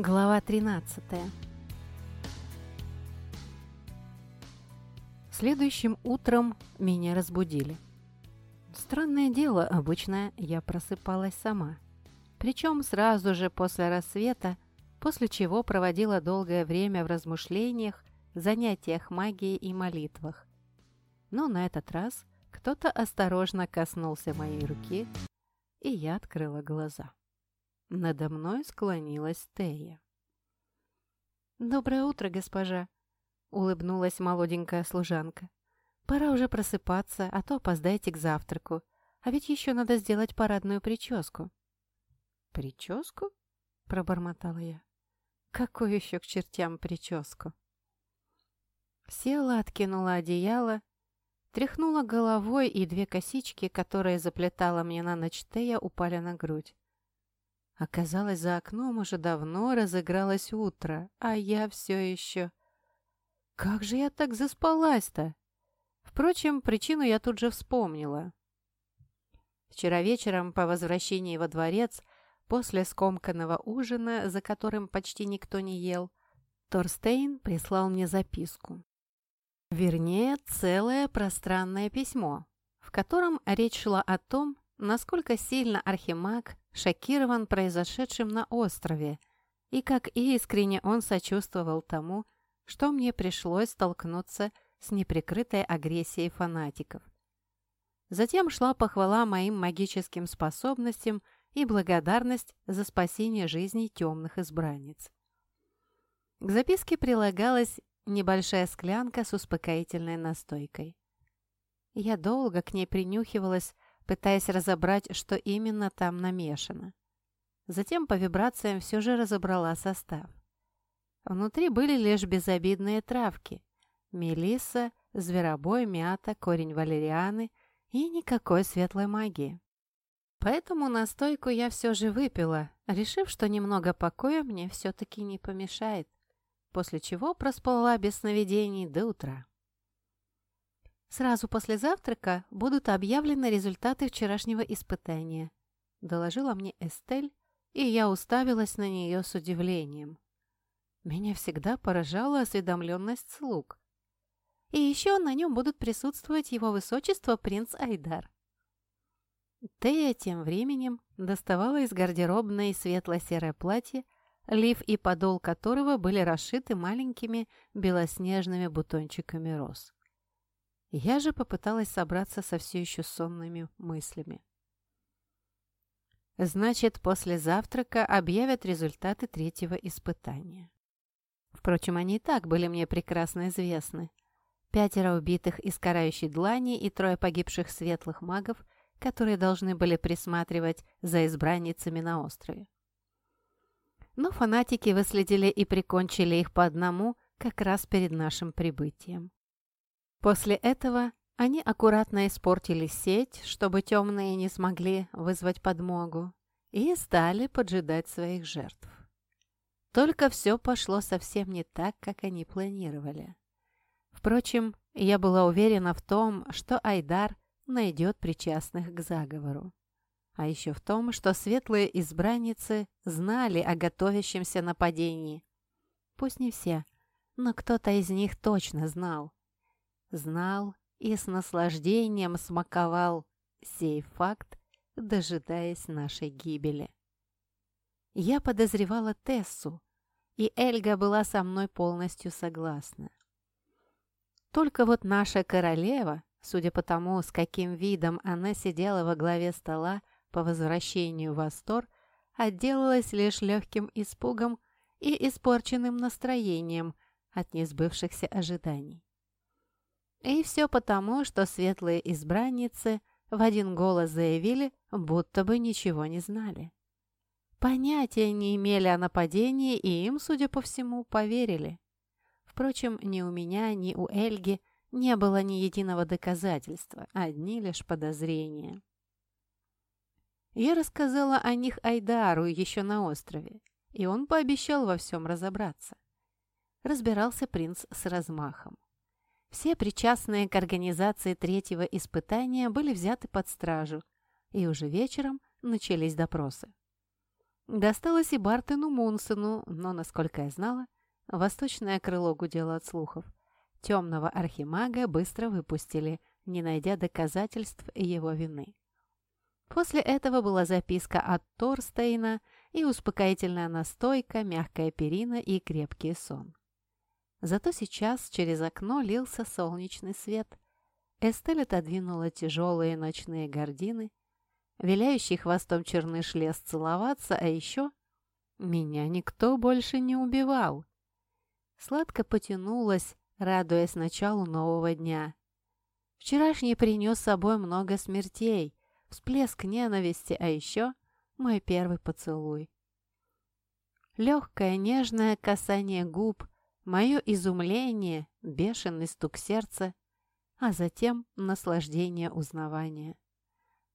Глава 13 Следующим утром меня разбудили. Странное дело, обычно я просыпалась сама. Причем сразу же после рассвета, после чего проводила долгое время в размышлениях, занятиях магией и молитвах. Но на этот раз кто-то осторожно коснулся моей руки, и я открыла глаза. Надо мной склонилась Тея. «Доброе утро, госпожа!» — улыбнулась молоденькая служанка. «Пора уже просыпаться, а то опоздаете к завтраку. А ведь еще надо сделать парадную прическу». «Прическу?» — пробормотала я. «Какую еще к чертям прическу?» Села, откинула одеяло, тряхнула головой, и две косички, которые заплетала мне на ночь Тея, упали на грудь. Оказалось, за окном уже давно разыгралось утро, а я все еще... Как же я так заспалась-то? Впрочем, причину я тут же вспомнила. Вчера вечером по возвращении во дворец, после скомканного ужина, за которым почти никто не ел, Торстейн прислал мне записку. Вернее, целое пространное письмо, в котором речь шла о том, насколько сильно Архимаг шокирован произошедшим на острове и как искренне он сочувствовал тому, что мне пришлось столкнуться с неприкрытой агрессией фанатиков. Затем шла похвала моим магическим способностям и благодарность за спасение жизни темных избранниц. К записке прилагалась небольшая склянка с успокоительной настойкой. Я долго к ней принюхивалась, пытаясь разобрать, что именно там намешано. Затем по вибрациям все же разобрала состав. Внутри были лишь безобидные травки. Мелисса, зверобой, мята, корень валерианы и никакой светлой магии. Поэтому настойку я все же выпила, решив, что немного покоя мне все-таки не помешает, после чего проспала без сновидений до утра. «Сразу после завтрака будут объявлены результаты вчерашнего испытания», доложила мне Эстель, и я уставилась на нее с удивлением. Меня всегда поражала осведомленность слуг. И еще на нем будут присутствовать его высочество принц Айдар. Тея тем временем доставала из гардеробной светло-серое платье, лиф и подол которого были расшиты маленькими белоснежными бутончиками роз. Я же попыталась собраться со все еще сонными мыслями. Значит, после завтрака объявят результаты третьего испытания. Впрочем, они и так были мне прекрасно известны. Пятеро убитых из карающей длани и трое погибших светлых магов, которые должны были присматривать за избранницами на острове. Но фанатики выследили и прикончили их по одному как раз перед нашим прибытием. После этого они аккуратно испортили сеть, чтобы темные не смогли вызвать подмогу, и стали поджидать своих жертв. Только все пошло совсем не так, как они планировали. Впрочем, я была уверена в том, что Айдар найдет причастных к заговору. А еще в том, что светлые избранницы знали о готовящемся нападении. Пусть не все, но кто-то из них точно знал знал и с наслаждением смаковал сей факт, дожидаясь нашей гибели. Я подозревала Тессу, и Эльга была со мной полностью согласна. Только вот наша королева, судя по тому, с каким видом она сидела во главе стола по возвращению в Астор, отделалась лишь легким испугом и испорченным настроением от несбывшихся ожиданий. И все потому, что светлые избранницы в один голос заявили, будто бы ничего не знали. Понятия не имели о нападении и им, судя по всему, поверили. Впрочем, ни у меня, ни у Эльги не было ни единого доказательства, одни лишь подозрения. Я рассказала о них Айдару еще на острове, и он пообещал во всем разобраться. Разбирался принц с размахом. Все причастные к организации третьего испытания были взяты под стражу, и уже вечером начались допросы. Досталось и Бартену Мунсону, но, насколько я знала, восточное крыло гудело от слухов. Темного архимага быстро выпустили, не найдя доказательств его вины. После этого была записка от Торстейна и успокоительная настойка, мягкая перина и крепкий сон. Зато сейчас через окно лился солнечный свет. Эстель отодвинула тяжелые ночные гардины, виляющий хвостом черныш лез целоваться, а еще меня никто больше не убивал. Сладко потянулась, радуясь началу нового дня. Вчерашний принес с собой много смертей, всплеск ненависти, а еще мой первый поцелуй. Легкое нежное касание губ, мое изумление, бешеный стук сердца, а затем наслаждение узнавания.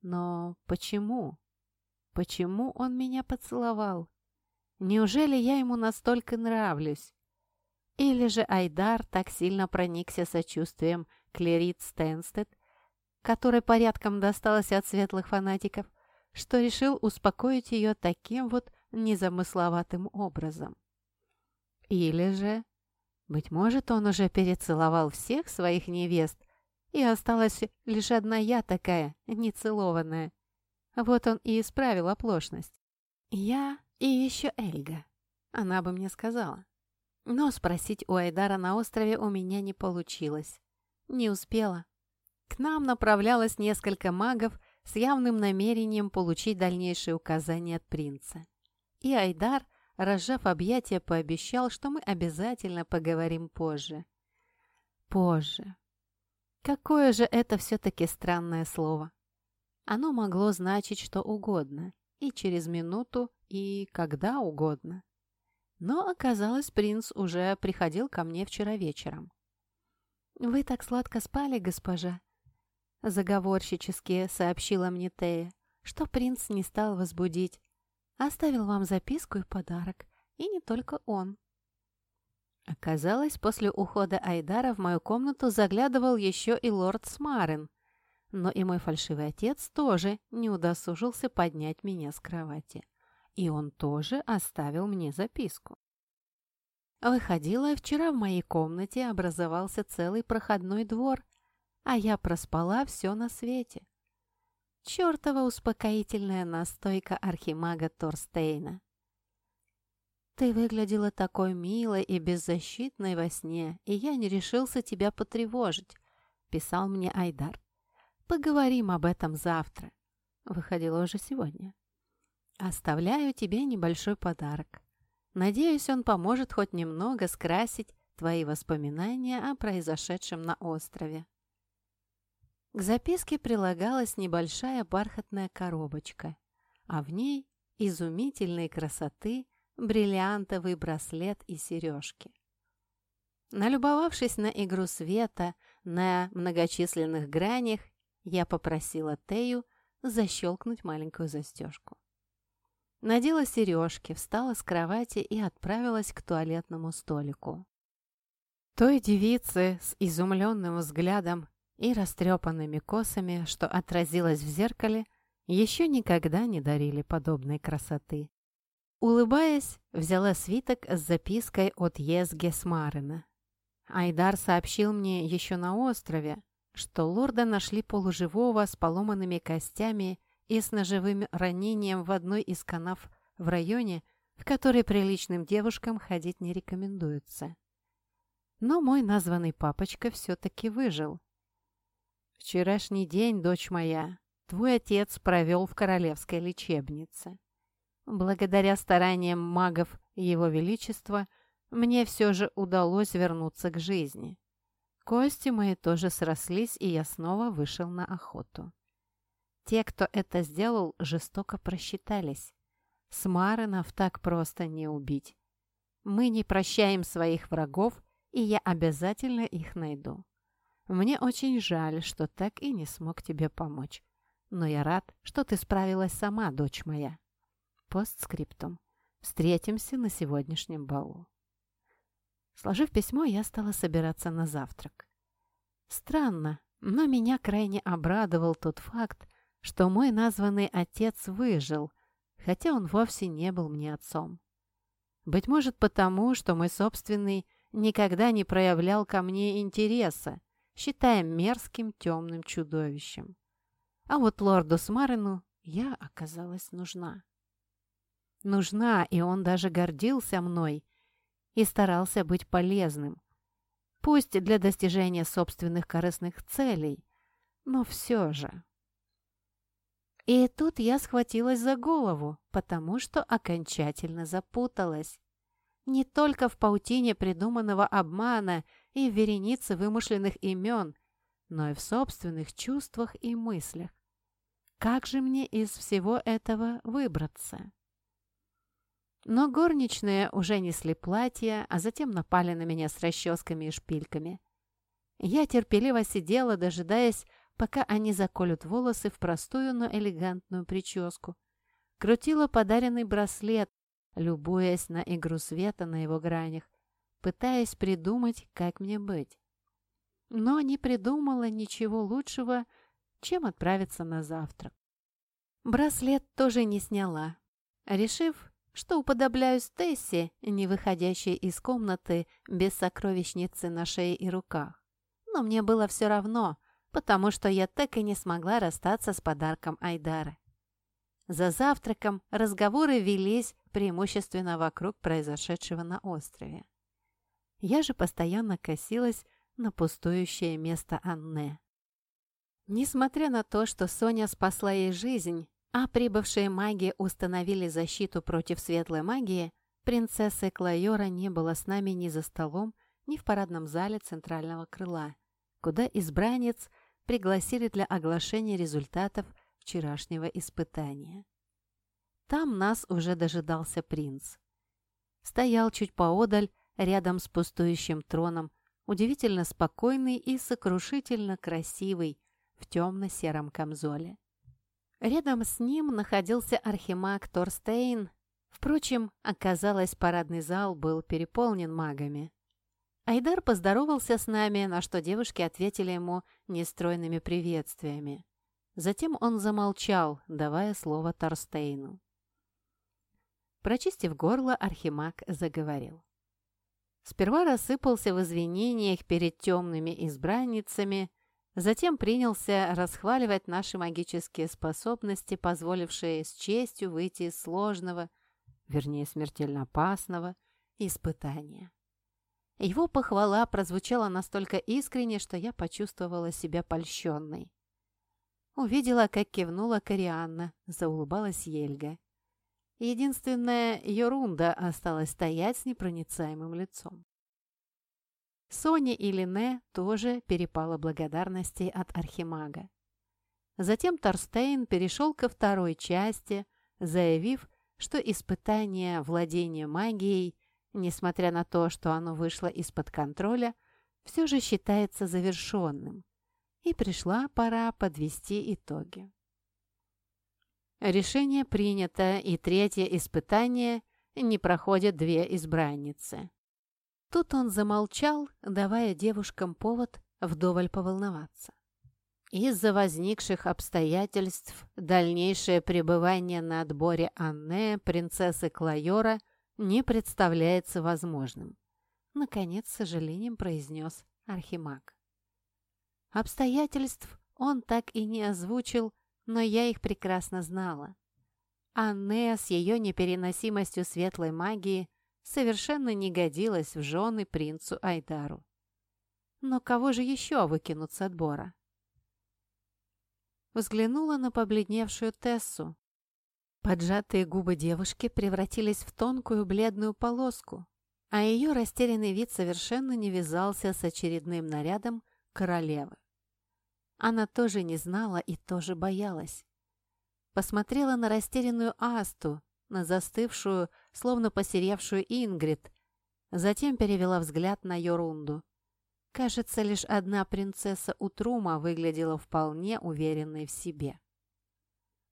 Но почему? Почему он меня поцеловал? Неужели я ему настолько нравлюсь? Или же Айдар так сильно проникся сочувствием Клерит Стенстед, которой порядком досталось от светлых фанатиков, что решил успокоить ее таким вот незамысловатым образом. Или же, быть может, он уже перецеловал всех своих невест, и осталась лишь одна я такая, нецелованная. Вот он и исправил оплошность. Я и еще Эльга, она бы мне сказала. Но спросить у Айдара на острове у меня не получилось. Не успела. К нам направлялось несколько магов с явным намерением получить дальнейшие указания от принца. И Айдар, разжав объятия, пообещал, что мы обязательно поговорим позже. Позже. Какое же это все-таки странное слово. Оно могло значить что угодно, и через минуту, и когда угодно. Но оказалось, принц уже приходил ко мне вчера вечером. «Вы так сладко спали, госпожа?» Заговорщически сообщила мне Тея, что принц не стал возбудить. Оставил вам записку и подарок, и не только он. Оказалось, после ухода Айдара в мою комнату заглядывал еще и лорд Смарен, но и мой фальшивый отец тоже не удосужился поднять меня с кровати. И он тоже оставил мне записку. Выходила, вчера в моей комнате образовался целый проходной двор, а я проспала все на свете. Чёртова успокоительная настойка архимага Торстейна. Ты выглядела такой милой и беззащитной во сне, и я не решился тебя потревожить, писал мне Айдар. Поговорим об этом завтра. Выходило уже сегодня. Оставляю тебе небольшой подарок. Надеюсь, он поможет хоть немного скрасить твои воспоминания о произошедшем на острове. К записке прилагалась небольшая бархатная коробочка, а в ней изумительной красоты бриллиантовый браслет и сережки. Налюбовавшись на игру света на многочисленных гранях, я попросила Тею защелкнуть маленькую застежку. Надела сережки, встала с кровати и отправилась к туалетному столику. Той девице с изумленным взглядом и растрепанными косами, что отразилось в зеркале, еще никогда не дарили подобной красоты. Улыбаясь, взяла свиток с запиской от Езге Смарена. Айдар сообщил мне еще на острове, что лорда нашли полуживого с поломанными костями и с ножевым ранением в одной из канав в районе, в который приличным девушкам ходить не рекомендуется. Но мой названный папочка все-таки выжил. «Вчерашний день, дочь моя, твой отец провел в королевской лечебнице. Благодаря стараниям магов Его Величества мне все же удалось вернуться к жизни. Кости мои тоже срослись, и я снова вышел на охоту. Те, кто это сделал, жестоко просчитались. Смаренов так просто не убить. Мы не прощаем своих врагов, и я обязательно их найду. Мне очень жаль, что так и не смог тебе помочь. Но я рад, что ты справилась сама, дочь моя. Постскриптум. Встретимся на сегодняшнем балу. Сложив письмо, я стала собираться на завтрак. Странно, но меня крайне обрадовал тот факт, что мой названный отец выжил, хотя он вовсе не был мне отцом. Быть может потому, что мой собственный никогда не проявлял ко мне интереса, считая мерзким темным чудовищем. А вот лорду Смарину я оказалась нужна. Нужна, и он даже гордился мной и старался быть полезным. Пусть для достижения собственных корыстных целей, но все же. И тут я схватилась за голову, потому что окончательно запуталась. Не только в паутине придуманного обмана и в веренице вымышленных имен, но и в собственных чувствах и мыслях. Как же мне из всего этого выбраться? Но горничные уже несли платья, а затем напали на меня с расческами и шпильками. Я терпеливо сидела, дожидаясь, пока они заколют волосы в простую, но элегантную прическу. Крутила подаренный браслет, любуясь на игру света на его гранях, пытаясь придумать, как мне быть. Но не придумала ничего лучшего, чем отправиться на завтрак. Браслет тоже не сняла, решив, что уподобляюсь Тессе, не выходящей из комнаты без сокровищницы на шее и руках. Но мне было все равно, потому что я так и не смогла расстаться с подарком Айдара. За завтраком разговоры велись преимущественно вокруг произошедшего на острове. Я же постоянно косилась на пустующее место Анне. Несмотря на то, что Соня спасла ей жизнь, а прибывшие маги установили защиту против светлой магии, принцессы Клайора не было с нами ни за столом, ни в парадном зале центрального крыла, куда избранниц пригласили для оглашения результатов вчерашнего испытания. Там нас уже дожидался принц. Стоял чуть поодаль, рядом с пустующим троном, удивительно спокойный и сокрушительно красивый в темно-сером камзоле. Рядом с ним находился архимаг Торстейн. Впрочем, оказалось, парадный зал был переполнен магами. Айдар поздоровался с нами, на что девушки ответили ему нестройными приветствиями. Затем он замолчал, давая слово Торстейну. Прочистив горло, архимаг заговорил. Сперва рассыпался в извинениях перед темными избранницами, Затем принялся расхваливать наши магические способности, позволившие с честью выйти из сложного, вернее, смертельно опасного, испытания. Его похвала прозвучала настолько искренне, что я почувствовала себя польщенной. Увидела, как кивнула Корианна, заулыбалась Ельга. Единственная Йорунда осталась стоять с непроницаемым лицом. Соне и Лине тоже перепало благодарности от Архимага. Затем Торстейн перешел ко второй части, заявив, что испытание владения магией, несмотря на то, что оно вышло из-под контроля, все же считается завершенным, и пришла пора подвести итоги. Решение принято, и третье испытание не проходят две избранницы. Тут он замолчал, давая девушкам повод вдоволь поволноваться. Из-за возникших обстоятельств дальнейшее пребывание на отборе Анне, принцессы Клайора, не представляется возможным. Наконец, с сожалением произнес Архимаг. Обстоятельств он так и не озвучил, но я их прекрасно знала. Анне с ее непереносимостью светлой магии совершенно не годилась в жены принцу Айдару. Но кого же еще выкинут с отбора? Взглянула на побледневшую Тессу. Поджатые губы девушки превратились в тонкую бледную полоску, а ее растерянный вид совершенно не вязался с очередным нарядом королевы. Она тоже не знала и тоже боялась. Посмотрела на растерянную Асту, на застывшую, словно посеревшую Ингрид, затем перевела взгляд на Йорунду. Кажется, лишь одна принцесса Утрума выглядела вполне уверенной в себе.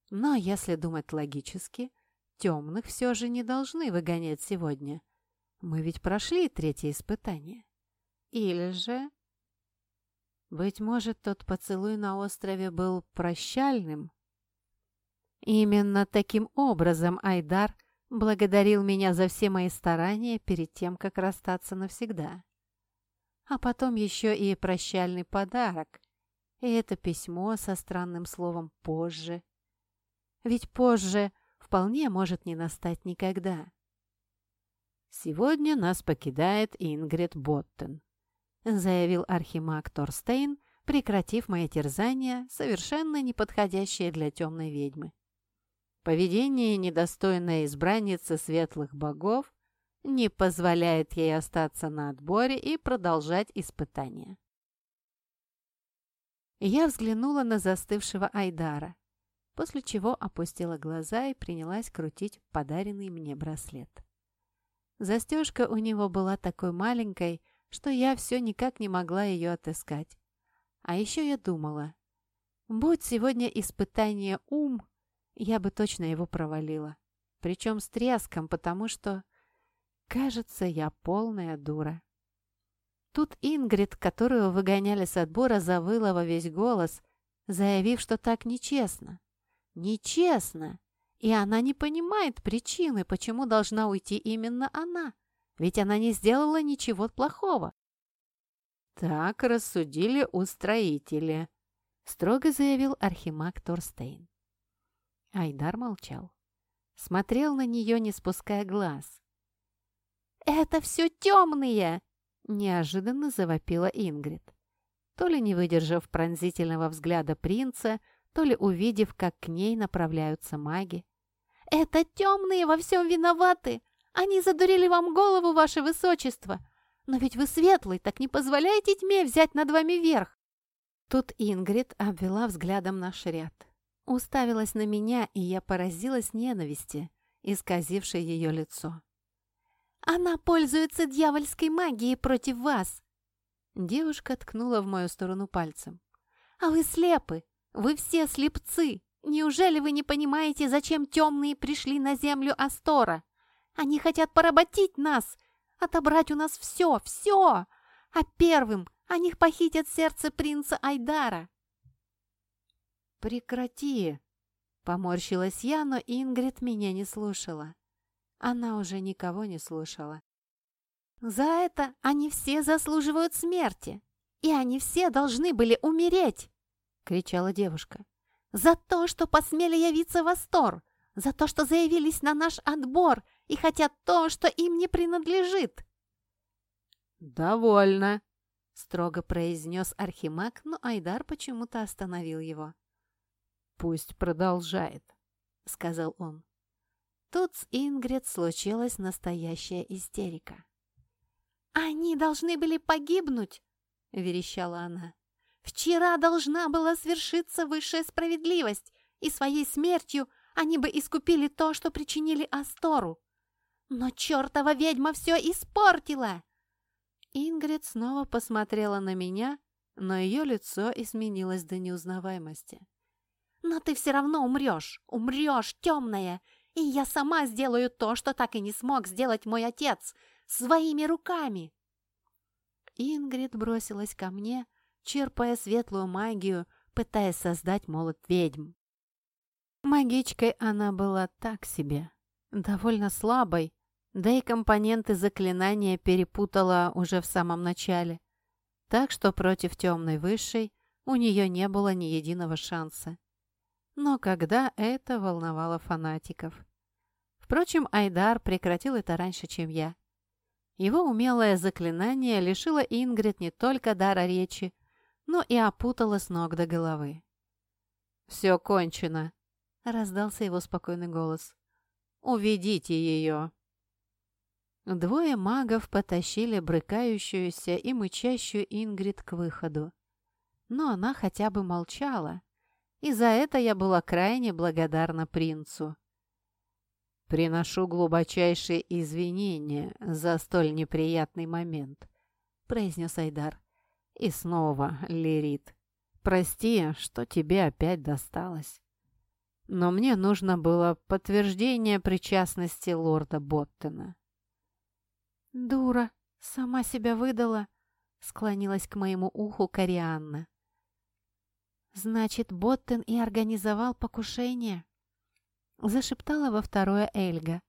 Но если думать логически, темных все же не должны выгонять сегодня. Мы ведь прошли третье испытание. Или же... Быть может, тот поцелуй на острове был прощальным? Именно таким образом Айдар благодарил меня за все мои старания перед тем, как расстаться навсегда. А потом еще и прощальный подарок, и это письмо со странным словом «позже». Ведь позже вполне может не настать никогда. «Сегодня нас покидает Ингрид Боттен», заявил архимаг Торстейн, прекратив мои терзания, совершенно неподходящее для темной ведьмы. Поведение, недостойное избранницы светлых богов, не позволяет ей остаться на отборе и продолжать испытания. Я взглянула на застывшего Айдара, после чего опустила глаза и принялась крутить подаренный мне браслет. Застежка у него была такой маленькой, что я все никак не могла ее отыскать. А еще я думала, будь сегодня испытание ум, я бы точно его провалила. Причем с треском, потому что, кажется, я полная дура. Тут Ингрид, которую выгоняли с отбора, завыла во весь голос, заявив, что так нечестно. Нечестно! И она не понимает причины, почему должна уйти именно она. Ведь она не сделала ничего плохого. «Так рассудили устроители», — строго заявил архимаг Торстейн. Айдар молчал. Смотрел на нее, не спуская глаз. «Это все темные!» — неожиданно завопила Ингрид. То ли не выдержав пронзительного взгляда принца, то ли увидев, как к ней направляются маги. «Это темные во всем виноваты! Они задурили вам голову, ваше высочество! Но ведь вы светлый, так не позволяйте тьме взять над вами верх!» Тут Ингрид обвела взглядом наш ряд. Уставилась на меня, и я поразилась ненависти, исказившей ее лицо. «Она пользуется дьявольской магией против вас!» Девушка ткнула в мою сторону пальцем. «А вы слепы! Вы все слепцы! Неужели вы не понимаете, зачем темные пришли на землю Астора? Они хотят поработить нас, отобрать у нас все, все! А первым они похитят сердце принца Айдара!» «Прекрати!» — поморщилась я, но Ингрид меня не слушала. Она уже никого не слушала. «За это они все заслуживают смерти, и они все должны были умереть!» — кричала девушка. За то, что посмели явиться в Астор, за то, что заявились на наш отбор и хотят то, что им не принадлежит. «Довольно», — строго произнес Архимаг, но Айдар почему-то остановил его. «Пусть продолжает», — сказал он. Тут с Ингрид случилась настоящая истерика. «Они должны были погибнуть!» — верещала она. Вчера должна была свершиться высшая справедливость, и своей смертью они бы искупили то, что причинили Астору. Но чертова ведьма все испортила!» Ингрид снова посмотрела на меня, но ее лицо изменилось до неузнаваемости. «Но ты все равно умрешь, умрешь, темная, и я сама сделаю то, что так и не смог сделать мой отец, своими руками!» Ингрид бросилась ко мне, черпая светлую магию, пытаясь создать молот ведьм. Магичкой она была так себе, довольно слабой, да и компоненты заклинания перепутала уже в самом начале, так что против темной высшей у нее не было ни единого шанса. Но когда это волновало фанатиков? Впрочем, Айдар прекратил это раньше, чем я. Его умелое заклинание лишило Ингрид не только дара речи, но и опутала с ног до головы. «Все кончено», — раздался его спокойный голос. «Уведите ее!» Двое магов потащили брыкающуюся и мычащую Ингрид к выходу. Но она хотя бы молчала, и за это я была крайне благодарна принцу. «Приношу глубочайшие извинения за столь неприятный момент», — произнес Айдар. И снова Лирит. «Прости, что тебе опять досталось. Но мне нужно было подтверждение причастности лорда Боттена». «Дура, сама себя выдала», — склонилась к моему уху Корианна. «Значит, Боттен и организовал покушение?» Зашептала во второе Эльга.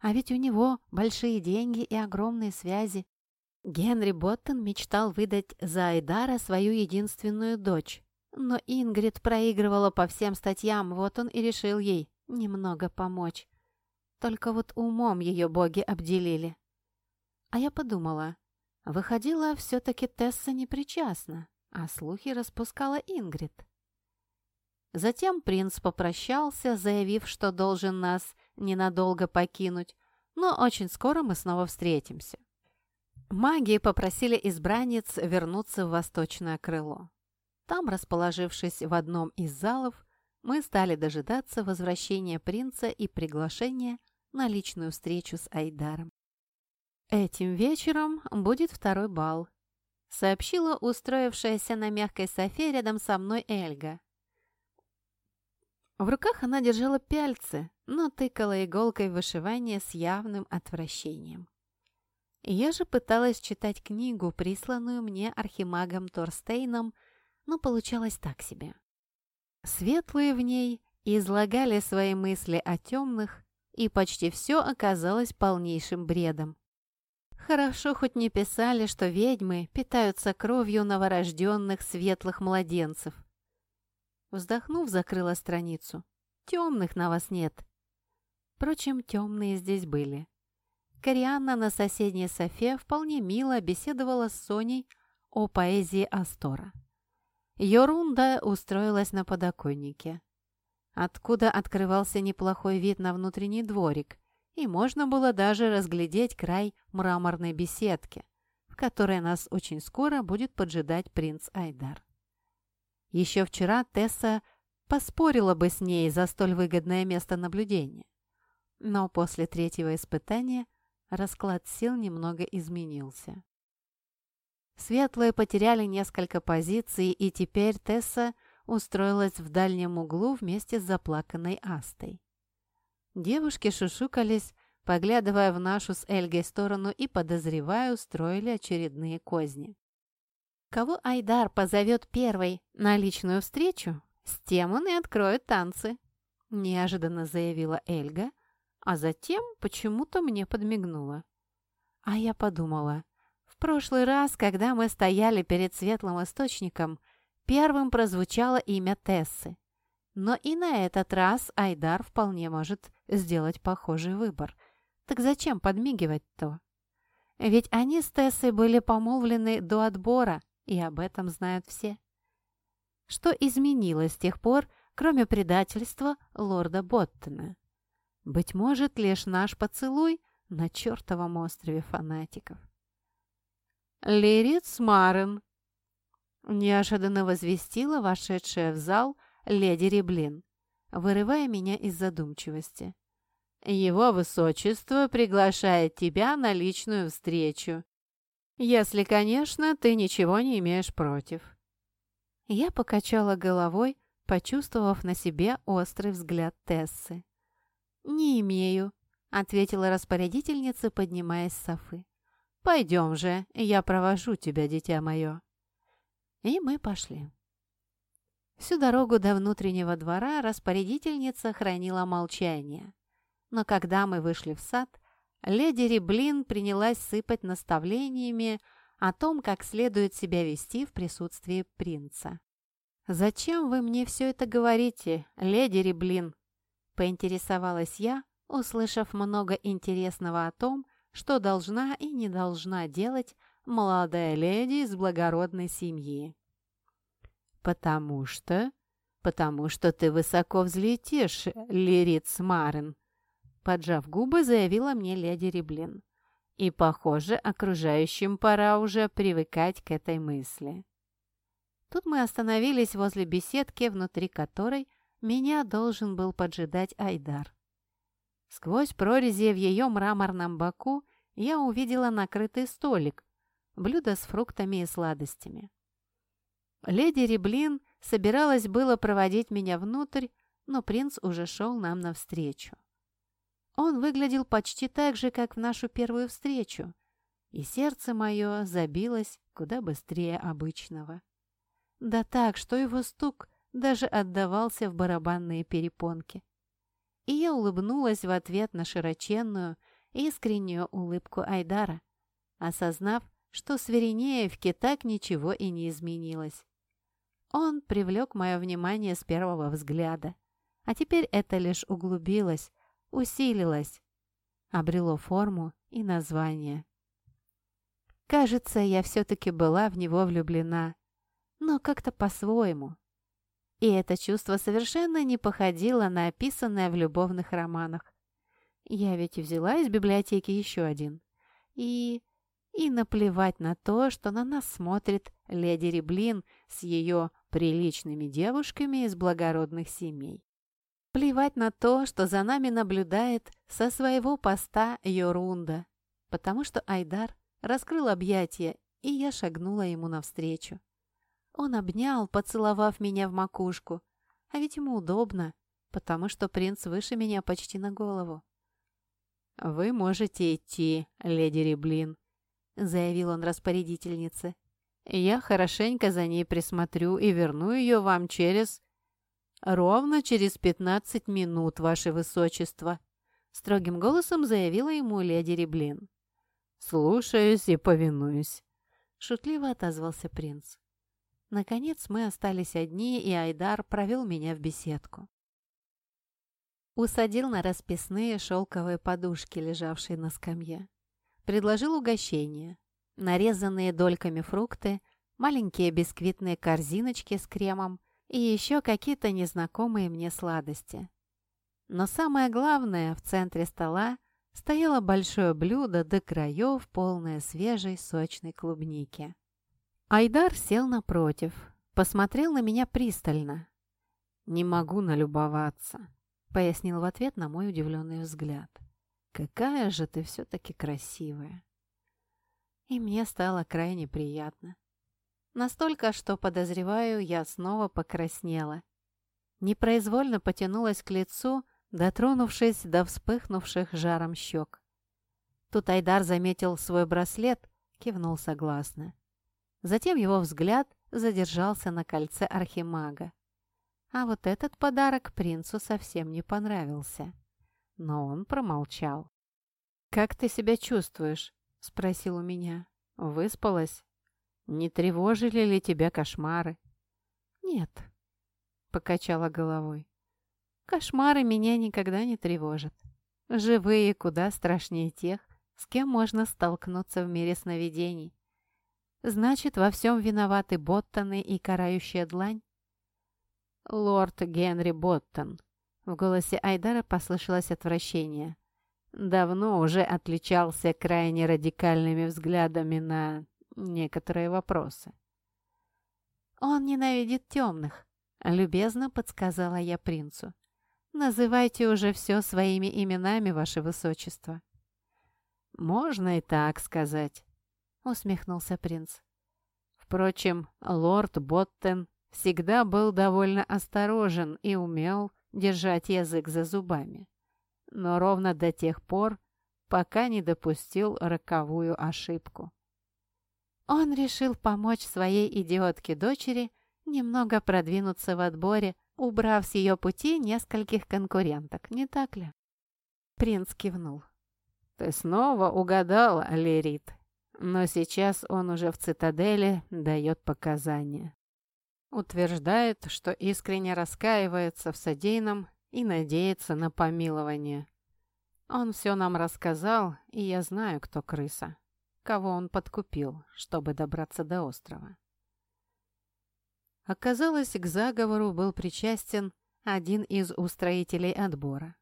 А ведь у него большие деньги и огромные связи. Генри Боттон мечтал выдать за Айдара свою единственную дочь. Но Ингрид проигрывала по всем статьям, вот он и решил ей немного помочь. Только вот умом ее боги обделили. А я подумала, выходила, все-таки Тесса не причастна, а слухи распускала Ингрид. Затем принц попрощался, заявив, что должен нас ненадолго покинуть, но очень скоро мы снова встретимся. Маги попросили избранниц вернуться в восточное крыло. Там, расположившись в одном из залов, мы стали дожидаться возвращения принца и приглашения на личную встречу с Айдаром. «Этим вечером будет второй бал», — сообщила устроившаяся на мягкой софе рядом со мной Эльга. В руках она держала пяльцы, но тыкала иголкой в вышивание с явным отвращением. Я же пыталась читать книгу, присланную мне архимагом Торстейном, но получалось так себе. Светлые в ней излагали свои мысли о темных, и почти все оказалось полнейшим бредом. Хорошо хоть не писали, что ведьмы питаются кровью новорожденных светлых младенцев. Вздохнув, закрыла страницу. Темных на вас нет. Впрочем, темные здесь были. Корианна на соседней софе вполне мило беседовала с Соней о поэзии Астора. Йорунда устроилась на подоконнике, откуда открывался неплохой вид на внутренний дворик, и можно было даже разглядеть край мраморной беседки, в которой нас очень скоро будет поджидать принц Айдар. Еще вчера Тесса поспорила бы с ней за столь выгодное место наблюдения. Но после третьего испытания расклад сил немного изменился. Светлые потеряли несколько позиций, и теперь Тесса устроилась в дальнем углу вместе с заплаканной Астой. Девушки шушукались, поглядывая в нашу с Эльгой сторону и, подозревая, устроили очередные козни. Кого Айдар позовет первой на личную встречу, с тем он и откроет танцы», – неожиданно заявила Эльга, а затем почему-то мне подмигнула. А я подумала, в прошлый раз, когда мы стояли перед светлым источником, первым прозвучало имя Тессы. Но и на этот раз Айдар вполне может сделать похожий выбор. Так зачем подмигивать-то? Ведь они с Тессой были помолвлены до отбора, и об этом знают все. Что изменилось с тех пор, кроме предательства лорда Боттона? Быть может, лишь наш поцелуй на чертовом острове фанатиков. «Лирит Марен!» Неожиданно возвестила вошедшая в зал леди Реблин, вырывая меня из задумчивости. «Его высочество приглашает тебя на личную встречу. Если, конечно, ты ничего не имеешь против». Я покачала головой, почувствовав на себе острый взгляд Тессы. «Не имею», — ответила распорядительница, поднимаясь с софы. «Пойдем же, я провожу тебя, дитя мое». И мы пошли. Всю дорогу до внутреннего двора распорядительница хранила молчание. Но когда мы вышли в сад, леди Реблин принялась сыпать наставлениями о том, как следует себя вести в присутствии принца. «Зачем вы мне все это говорите, леди Реблин?» – поинтересовалась я, услышав много интересного о том, что должна и не должна делать молодая леди из благородной семьи. «Потому что...» «Потому что ты высоко взлетишь, Лириц Марен», поджав губы, заявила мне леди Реблин. И, похоже, окружающим пора уже привыкать к этой мысли. Тут мы остановились возле беседки, внутри которой меня должен был поджидать Айдар. Сквозь прорези в ее мраморном боку я увидела накрытый столик, блюдо с фруктами и сладостями. Леди Реблин собиралась было проводить меня внутрь, но принц уже шел нам навстречу. Он выглядел почти так же, как в нашу первую встречу, и сердце мое забилось куда быстрее обычного. Да так, что его стук даже отдавался в барабанные перепонки. и я улыбнулась в ответ на широченную, искреннюю улыбку Айдара, осознав, что с Веринеевки так ничего и не изменилось. Он привлек мое внимание с первого взгляда, а теперь это лишь углубилось, усилилось, обрело форму и название. Кажется, я все-таки была в него влюблена, но как-то по-своему. И это чувство совершенно не походило на описанное в любовных романах. Я ведь взяла из библиотеки еще один. И... и наплевать на то, что на нас смотрит леди Реблин с ее приличными девушками из благородных семей. Плевать на то, что за нами наблюдает со своего поста Йорунда, потому что Айдар раскрыл объятия, и я шагнула ему навстречу. Он обнял, поцеловав меня в макушку, а ведь ему удобно, потому что принц выше меня почти на голову. «Вы можете идти, леди Реблин», — заявил он распорядительнице. «Я хорошенько за ней присмотрю и верну ее вам через...» «Ровно через пятнадцать минут, ваше высочество», — строгим голосом заявила ему леди Реблин. «Слушаюсь и повинуюсь», — шутливо отозвался принц. Наконец мы остались одни, и Айдар провел меня в беседку. Усадил на расписные шелковые подушки, лежавшие на скамье. Предложил угощение. Нарезанные дольками фрукты, маленькие бисквитные корзиночки с кремом и еще какие-то незнакомые мне сладости. Но самое главное, в центре стола стояло большое блюдо до краев, полное свежей сочной клубники. Айдар сел напротив, посмотрел на меня пристально. «Не могу налюбоваться», — пояснил в ответ на мой удивленный взгляд. «Какая же ты все-таки красивая!» И мне стало крайне приятно. Настолько, что, подозреваю, я снова покраснела. Непроизвольно потянулась к лицу, дотронувшись до вспыхнувших жаром щек. Тут Айдар заметил свой браслет, кивнул согласно. Затем его взгляд задержался на кольце архимага. А вот этот подарок принцу совсем не понравился. Но он промолчал. «Как ты себя чувствуешь?» — спросил у меня. «Выспалась?» Не тревожили ли тебя кошмары?» «Нет», — покачала головой. «Кошмары меня никогда не тревожат. Живые куда страшнее тех, с кем можно столкнуться в мире сновидений. Значит, во всем виноваты Боттоны и карающая длань?» «Лорд Генри Боттон», — в голосе Айдара послышалось отвращение. «Давно уже отличался крайне радикальными взглядами на некоторые вопросы. «Он ненавидит темных», — любезно подсказала я принцу. «Называйте уже все своими именами, ваше высочество». «Можно и так сказать», — усмехнулся принц. Впрочем, лорд Боттен всегда был довольно осторожен и умел держать язык за зубами. Но ровно до тех пор, пока не допустил роковую ошибку. Он решил помочь своей идиотке-дочери немного продвинуться в отборе, убрав с ее пути нескольких конкуренток, не так ли? Принц кивнул. «Ты снова угадала, Лерит. Но сейчас он уже в цитадели дает показания. Утверждает, что искренне раскаивается в содеянном и надеется на помилование. Он все нам рассказал, и я знаю, кто крыса кого он подкупил, чтобы добраться до острова. Оказалось, к заговору был причастен один из устроителей отбора.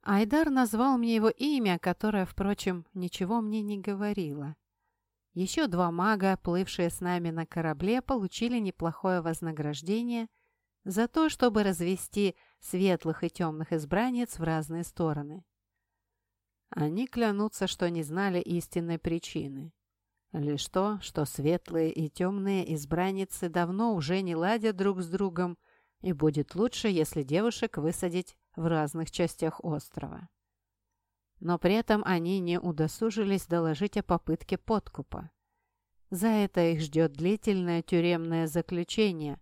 Айдар назвал мне его имя, которое, впрочем, ничего мне не говорило. Еще два мага, плывшие с нами на корабле, получили неплохое вознаграждение за то, чтобы развести светлых и темных избранниц в разные стороны. Они клянутся, что не знали истинной причины. Лишь то, что светлые и темные избранницы давно уже не ладят друг с другом, и будет лучше, если девушек высадить в разных частях острова. Но при этом они не удосужились доложить о попытке подкупа. За это их ждет длительное тюремное заключение,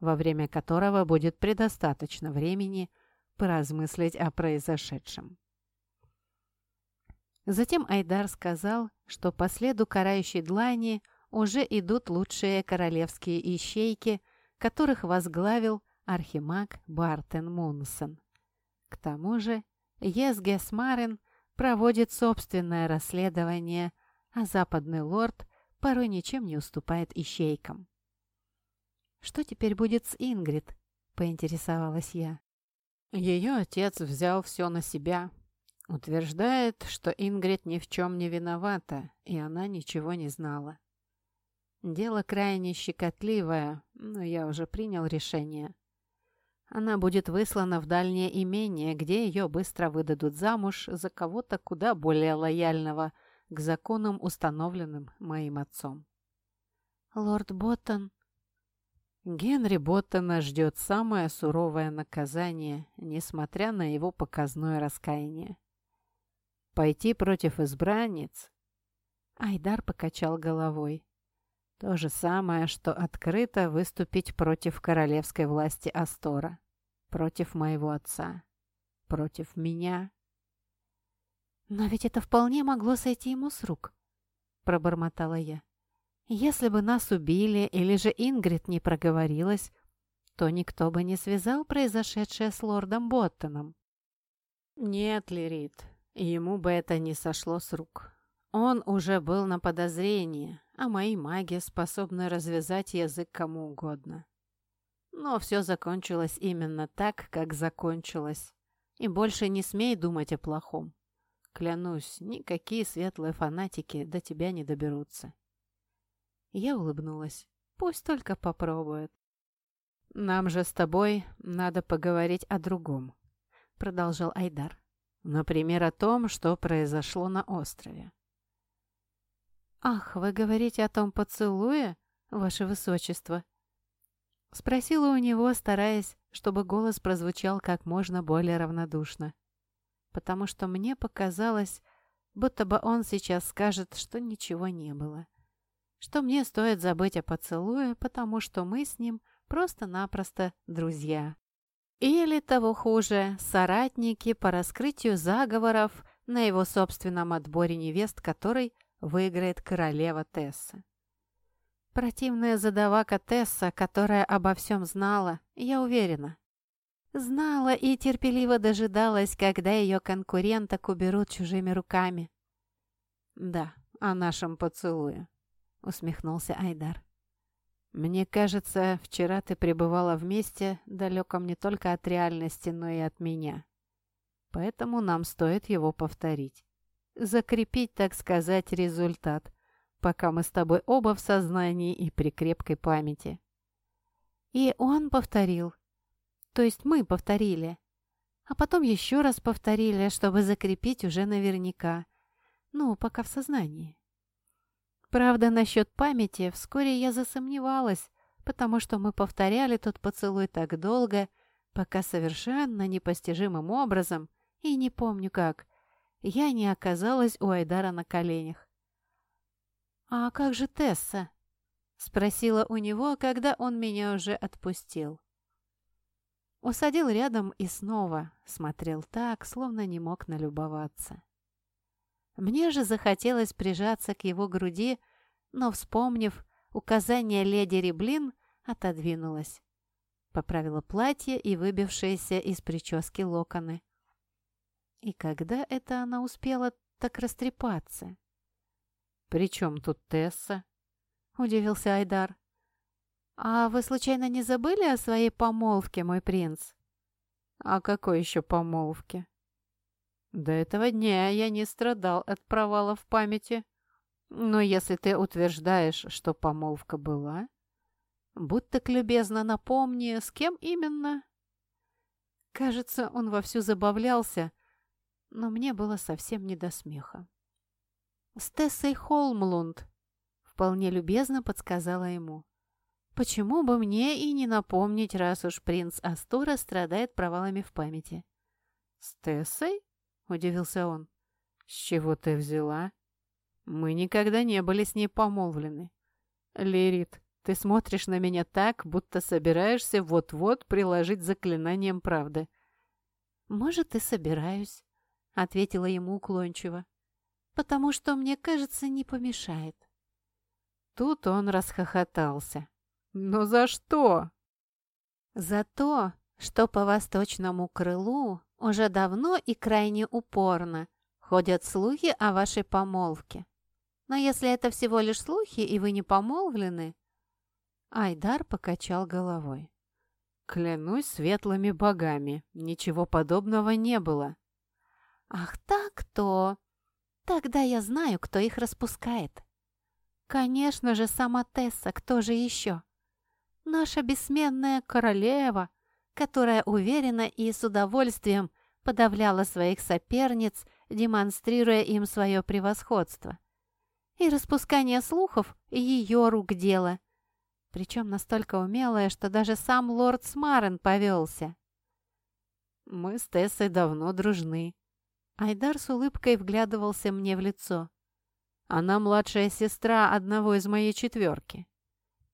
во время которого будет предостаточно времени поразмыслить о произошедшем. Затем Айдар сказал, что по следу карающей длани уже идут лучшие королевские ищейки, которых возглавил архимаг Бартен Мунсон. К тому же Есгес Марен проводит собственное расследование, а западный лорд порой ничем не уступает ищейкам. «Что теперь будет с Ингрид?» — поинтересовалась я. Ее отец взял все на себя. Утверждает, что Ингрид ни в чем не виновата, и она ничего не знала. Дело крайне щекотливое, но я уже принял решение. Она будет выслана в дальнее имение, где ее быстро выдадут замуж за кого-то куда более лояльного к законам, установленным моим отцом. «Лорд Боттон...» Генри Боттона ждет самое суровое наказание, несмотря на его показное раскаяние. Пойти против избранниц? Айдар покачал головой. То же самое, что открыто выступить против королевской власти Астора, против моего отца, против меня. «Но ведь это вполне могло сойти ему с рук», — пробормотала я. «Если бы нас убили или же Ингрид не проговорилась, то никто бы не связал произошедшее с лордом Боттоном». «Нет, Лирит, ему бы это не сошло с рук. Он уже был на подозрении, а мои маги способны развязать язык кому угодно. Но все закончилось именно так, как закончилось. И больше не смей думать о плохом. Клянусь, никакие светлые фанатики до тебя не доберутся. Я улыбнулась. Пусть только попробуют. «Нам же с тобой надо поговорить о другом», — продолжал Айдар. «Например, о том, что произошло на острове. «Ах, вы говорите о том поцелуе, ваше высочество?» Спросила у него, стараясь, чтобы голос прозвучал как можно более равнодушно. Потому что мне показалось, будто бы он сейчас скажет, что ничего не было. Что мне стоит забыть о поцелуе, потому что мы с ним просто-напросто друзья. Или того хуже, соратники по раскрытию заговоров на его собственном отборе невест, который выиграет королева Тесса. Противная задавака Тесса, которая обо всем знала, я уверена. Знала и терпеливо дожидалась, когда ее конкуренток уберут чужими руками. «Да, о нашем поцелуе», — усмехнулся Айдар. «Мне кажется, вчера ты пребывала вместе, далеком не только от реальности, но и от меня. Поэтому нам стоит его повторить» закрепить, так сказать, результат, пока мы с тобой оба в сознании и при крепкой памяти. И он повторил. То есть мы повторили. А потом еще раз повторили, чтобы закрепить уже наверняка. Ну, пока в сознании. Правда, насчет памяти вскоре я засомневалась, потому что мы повторяли тот поцелуй так долго, пока совершенно непостижимым образом, и не помню как, я не оказалась у Айдара на коленях. «А как же Тесса?» — спросила у него, когда он меня уже отпустил. Усадил рядом и снова смотрел так, словно не мог налюбоваться. Мне же захотелось прижаться к его груди, но, вспомнив указание леди Реблин, отодвинулась. Поправила платье и выбившиеся из прически локоны. И когда это она успела так растрепаться? «При чем тут Тесса?» — удивился Айдар. «А вы случайно не забыли о своей помолвке, мой принц?» «О какой еще помолвке?» «До этого дня я не страдал от провала в памяти. Но если ты утверждаешь, что помолвка была, будь так любезно напомни, с кем именно?» Кажется, он вовсю забавлялся, — но мне было совсем не до смеха. «С Тессой Холмлунд», — вполне любезно подсказала ему. «Почему бы мне и не напомнить, раз уж принц Астора страдает провалами в памяти?» «С Тессой?» — удивился он. «С чего ты взяла?» «Мы никогда не были с ней помолвлены». «Лерит, ты смотришь на меня так, будто собираешься вот-вот приложить заклинанием правды». «Может, и собираюсь», — ответила ему уклончиво, «потому что, мне кажется, не помешает». Тут он расхохотался. «Но за что?» «За то, что по восточному крылу уже давно и крайне упорно ходят слухи о вашей помолвке. Но если это всего лишь слухи, и вы не помолвлены...» Айдар покачал головой. «Клянусь светлыми богами, ничего подобного не было». «Ах так-то! Тогда я знаю, кто их распускает». «Конечно же, сама Тесса, кто же еще?» «Наша бессменная королева, которая уверенно и с удовольствием подавляла своих соперниц, демонстрируя им свое превосходство. И распускание слухов – ее рук дело. Причем настолько умелое, что даже сам лорд Смарен повелся. «Мы с Тессой давно дружны». Айдар с улыбкой вглядывался мне в лицо. «Она младшая сестра одного из моей четверки».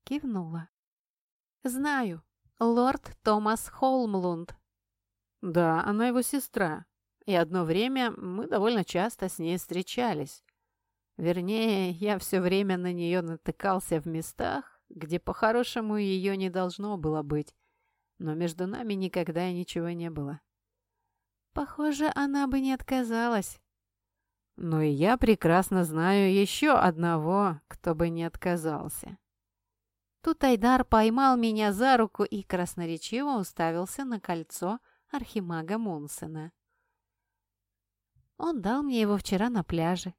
Кивнула. «Знаю. Лорд Томас Холмлунд». «Да, она его сестра. И одно время мы довольно часто с ней встречались. Вернее, я все время на нее натыкался в местах, где по-хорошему ее не должно было быть, но между нами никогда ничего не было. Похоже, она бы не отказалась. Но и я прекрасно знаю еще одного, кто бы не отказался. Тут Айдар поймал меня за руку и красноречиво уставился на кольцо архимага Мунсена. Он дал мне его вчера на пляже.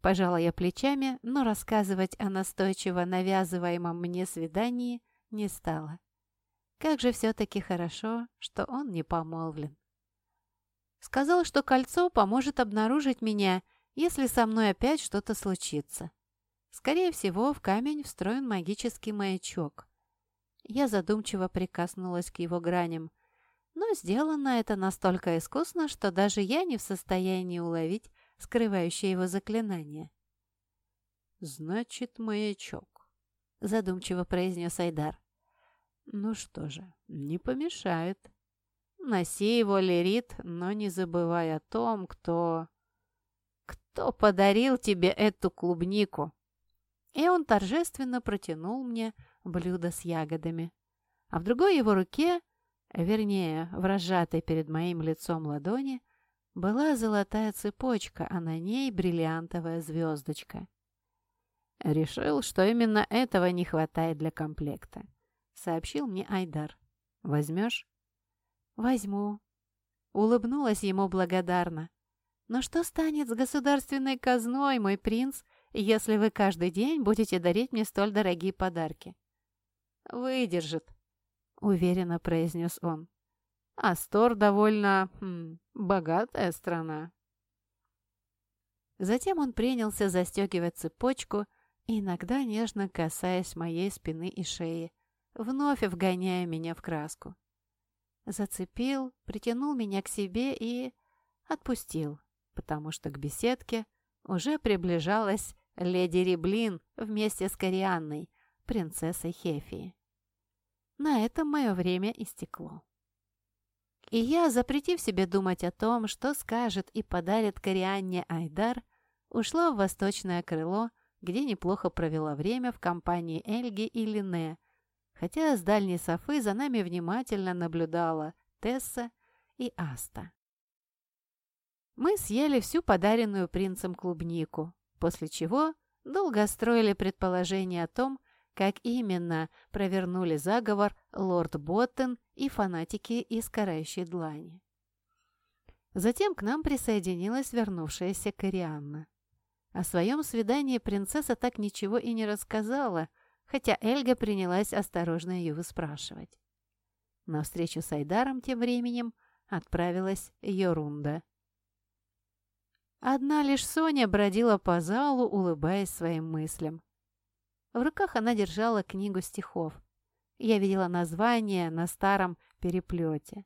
Пожала я плечами, но рассказывать о настойчиво навязываемом мне свидании не стала. Как же все-таки хорошо, что он не помолвлен. Сказал, что кольцо поможет обнаружить меня, если со мной опять что-то случится. Скорее всего, в камень встроен магический маячок. Я задумчиво прикоснулась к его граням, но сделано это настолько искусно, что даже я не в состоянии уловить скрывающее его заклинание. «Значит, маячок», — задумчиво произнес Айдар. «Ну что же, не помешает. Носи его, Лерит, но не забывай о том, кто... кто подарил тебе эту клубнику». И он торжественно протянул мне блюдо с ягодами. А в другой его руке, вернее, в разжатой перед моим лицом ладони, была золотая цепочка, а на ней бриллиантовая звездочка. «Решил, что именно этого не хватает для комплекта», — сообщил мне Айдар. «Возьмешь?» «Возьму». Улыбнулась ему благодарно. «Но что станет с государственной казной, мой принц, если вы каждый день будете дарить мне столь дорогие подарки?» «Выдержит», — уверенно произнес он. Астор довольно хм, богатая страна. Затем он принялся застегивать цепочку, иногда нежно касаясь моей спины и шеи, вновь вгоняя меня в краску. Зацепил, притянул меня к себе и отпустил, потому что к беседке уже приближалась леди Риблин вместе с Корианной, принцессой Хефии. На этом мое время истекло. И я, запретив себе думать о том, что скажет и подарит Корианне Айдар, ушла в восточное крыло, где неплохо провела время в компании Эльги и Лине, хотя с дальней софы за нами внимательно наблюдала Тесса и Аста. Мы съели всю подаренную принцем клубнику, после чего долго строили предположение о том, как именно провернули заговор лорд Боттен и фанатики из карающей длани. Затем к нам присоединилась вернувшаяся Корианна. О своем свидании принцесса так ничего и не рассказала, хотя Эльга принялась осторожно ее выспрашивать. На встречу с Айдаром тем временем отправилась Йорунда. Одна лишь Соня бродила по залу, улыбаясь своим мыслям. В руках она держала книгу стихов. Я видела название на старом переплете.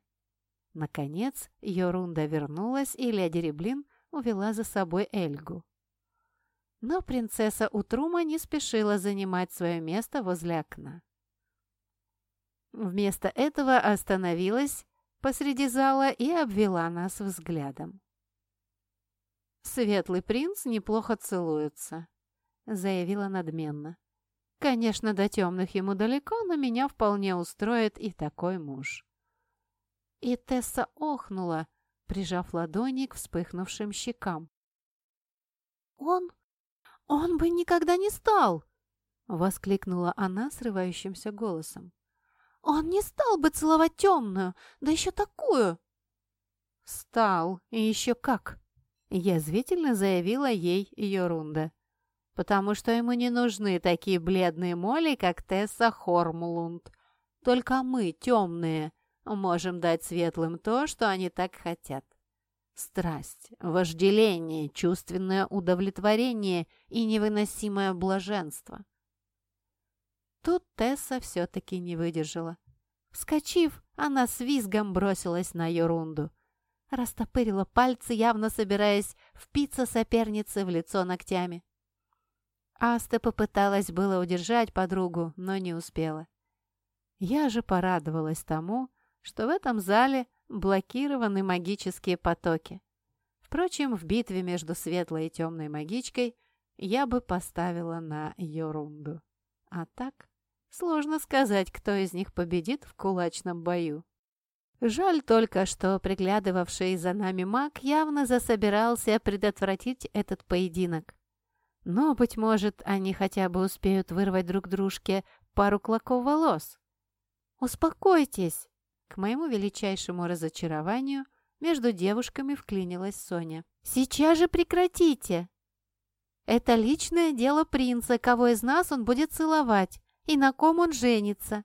Наконец, Йорунда вернулась, и леди Реблин увела за собой Эльгу. Но принцесса Утрума не спешила занимать свое место возле окна. Вместо этого остановилась посреди зала и обвела нас взглядом. «Светлый принц неплохо целуется», — заявила надменно. «Конечно, до темных ему далеко, но меня вполне устроит и такой муж». И Тесса охнула, прижав ладони к вспыхнувшим щекам. «Он... он бы никогда не стал!» — воскликнула она срывающимся голосом. «Он не стал бы целовать темную, да еще такую!» «Стал, и еще как!» — язвительно заявила ей Йорунда. «Потому что ему не нужны такие бледные моли, как Тесса Хормулунд. Только мы, темные, можем дать светлым то, что они так хотят. Страсть, вожделение, чувственное удовлетворение и невыносимое блаженство. Тут Тесса все-таки не выдержала. Вскочив, она с визгом бросилась на Йорунду. Растопырила пальцы, явно собираясь впиться сопернице в лицо ногтями. Аста попыталась было удержать подругу, но не успела. Я же порадовалась тому, что в этом зале блокированы магические потоки. Впрочем, в битве между светлой и темной магичкой я бы поставила на Йорунду. А так, сложно сказать, кто из них победит в кулачном бою. Жаль только, что приглядывавший за нами маг явно засобирался предотвратить этот поединок. Но, быть может, они хотя бы успеют вырвать друг дружке пару клоков волос. «Успокойтесь!» К моему величайшему разочарованию между девушками вклинилась Соня. «Сейчас же прекратите! Это личное дело принца, кого из нас он будет целовать и на ком он женится,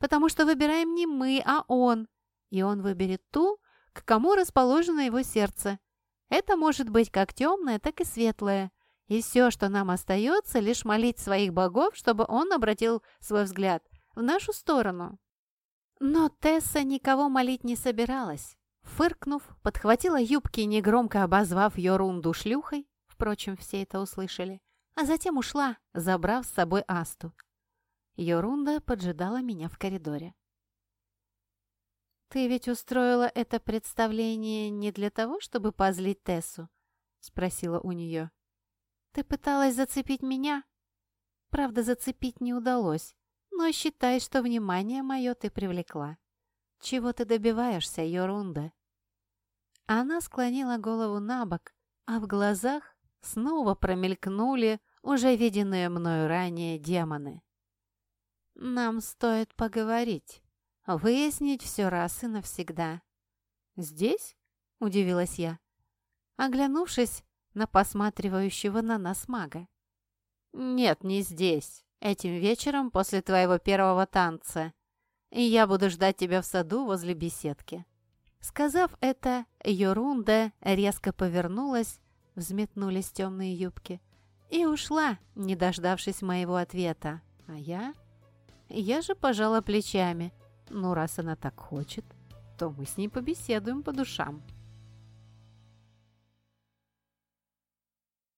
потому что выбираем не мы, а он, и он выберет ту, к кому расположено его сердце. Это может быть как темное, так и светлое. И все, что нам остается, лишь молить своих богов, чтобы он обратил свой взгляд в нашу сторону. Но Тесса никого молить не собиралась. Фыркнув, подхватила юбки, негромко обозвав Йорунду шлюхой, впрочем, все это услышали, а затем ушла, забрав с собой Асту. Йорунда поджидала меня в коридоре. «Ты ведь устроила это представление не для того, чтобы позлить Тессу?» — спросила у нее. «Ты пыталась зацепить меня?» «Правда, зацепить не удалось но считай, что внимание мое ты привлекла. Чего ты добиваешься, Йорунда?» Она склонила голову на бок, а в глазах снова промелькнули уже виденные мною ранее демоны. «Нам стоит поговорить, выяснить все раз и навсегда». «Здесь?» — удивилась я, оглянувшись на посматривающего на нас мага. «Нет, не здесь этим вечером после твоего первого танца, и я буду ждать тебя в саду возле беседки». Сказав это, Йорунда резко повернулась, взметнулись темные юбки, и ушла, не дождавшись моего ответа. А я? Я же пожала плечами. Ну, раз она так хочет, то мы с ней побеседуем по душам.